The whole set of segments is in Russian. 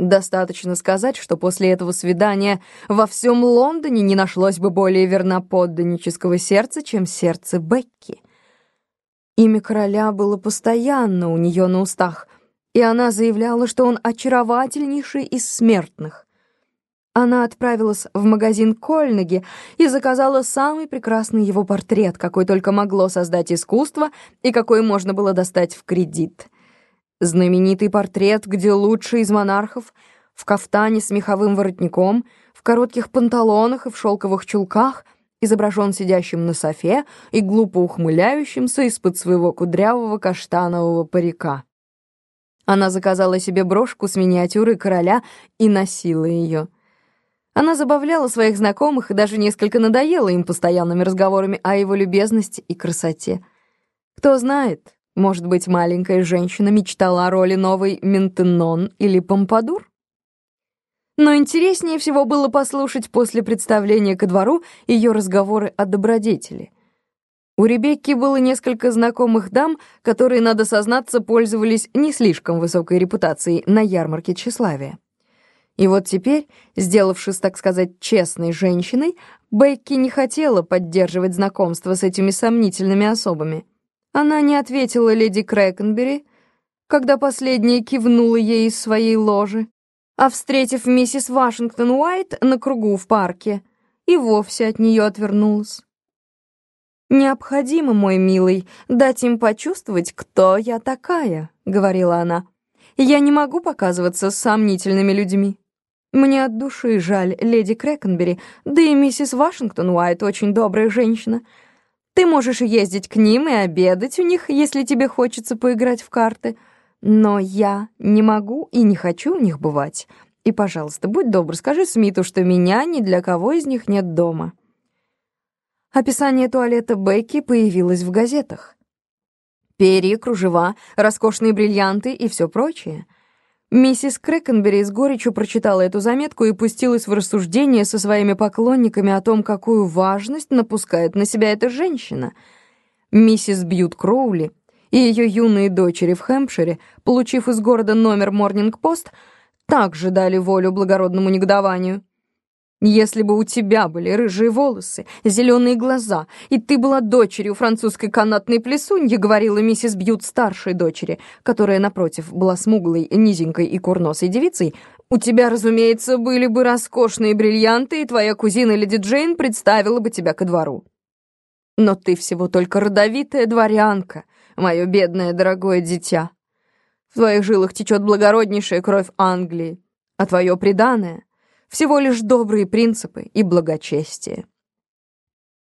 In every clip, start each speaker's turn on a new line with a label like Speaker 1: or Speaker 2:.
Speaker 1: Достаточно сказать, что после этого свидания во всем Лондоне не нашлось бы более верноподданнического сердца, чем сердце Бекки. Имя короля было постоянно у нее на устах, и она заявляла, что он очаровательнейший из смертных. Она отправилась в магазин Кольнеги и заказала самый прекрасный его портрет, какой только могло создать искусство и какой можно было достать в кредит. Знаменитый портрет, где лучший из монархов в кафтане с меховым воротником, в коротких панталонах и в шелковых чулках изображен сидящим на софе и глупо ухмыляющимся из-под своего кудрявого каштанового парика. Она заказала себе брошку с миниатюрой короля и носила ее. Она забавляла своих знакомых и даже несколько надоела им постоянными разговорами о его любезности и красоте. Кто знает, может быть, маленькая женщина мечтала о роли новой Ментенон или Помпадур? Но интереснее всего было послушать после представления ко двору ее разговоры о добродетели. У Ребекки было несколько знакомых дам, которые, надо сознаться, пользовались не слишком высокой репутацией на ярмарке тщеславия. И вот теперь, сделавшись, так сказать, честной женщиной, Бекки не хотела поддерживать знакомство с этими сомнительными особами. Она не ответила леди Крэкенбери, когда последняя кивнула ей из своей ложи, а, встретив миссис Вашингтон Уайт на кругу в парке, и вовсе от нее отвернулась. «Необходимо, мой милый, дать им почувствовать, кто я такая», — говорила она. «Я не могу показываться с сомнительными людьми». Мне от души жаль леди Крэкенбери, да и миссис Вашингтон Уайт очень добрая женщина. Ты можешь ездить к ним и обедать у них, если тебе хочется поиграть в карты. Но я не могу и не хочу у них бывать. И, пожалуйста, будь добр, скажи Смиту, что меня ни для кого из них нет дома». Описание туалета Бекки появилось в газетах. Перья, кружева, роскошные бриллианты и все прочее — Миссис Крэкенбери с горечью прочитала эту заметку и пустилась в рассуждение со своими поклонниками о том, какую важность напускает на себя эта женщина. Миссис Бьют Кроули и ее юные дочери в Хэмпшире, получив из города номер «Морнинг-пост», также дали волю благородному негодованию. Если бы у тебя были рыжие волосы, зеленые глаза, и ты была дочерью французской канатной плесуньи, говорила миссис Бьют старшей дочери, которая, напротив, была смуглой, низенькой и курносой девицей, у тебя, разумеется, были бы роскошные бриллианты, и твоя кузина Леди Джейн представила бы тебя ко двору. Но ты всего только родовитая дворянка, мое бедное дорогое дитя. В твоих жилах течет благороднейшая кровь Англии, а твое преданное — всего лишь добрые принципы и благочестие.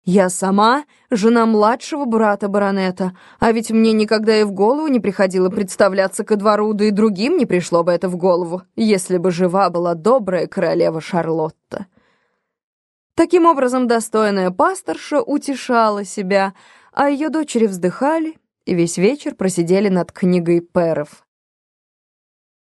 Speaker 1: Я сама жена младшего брата баронета, а ведь мне никогда и в голову не приходило представляться ко двору, да и другим не пришло бы это в голову, если бы жива была добрая королева Шарлотта. Таким образом, достойная пасторша утешала себя, а ее дочери вздыхали и весь вечер просидели над книгой перов.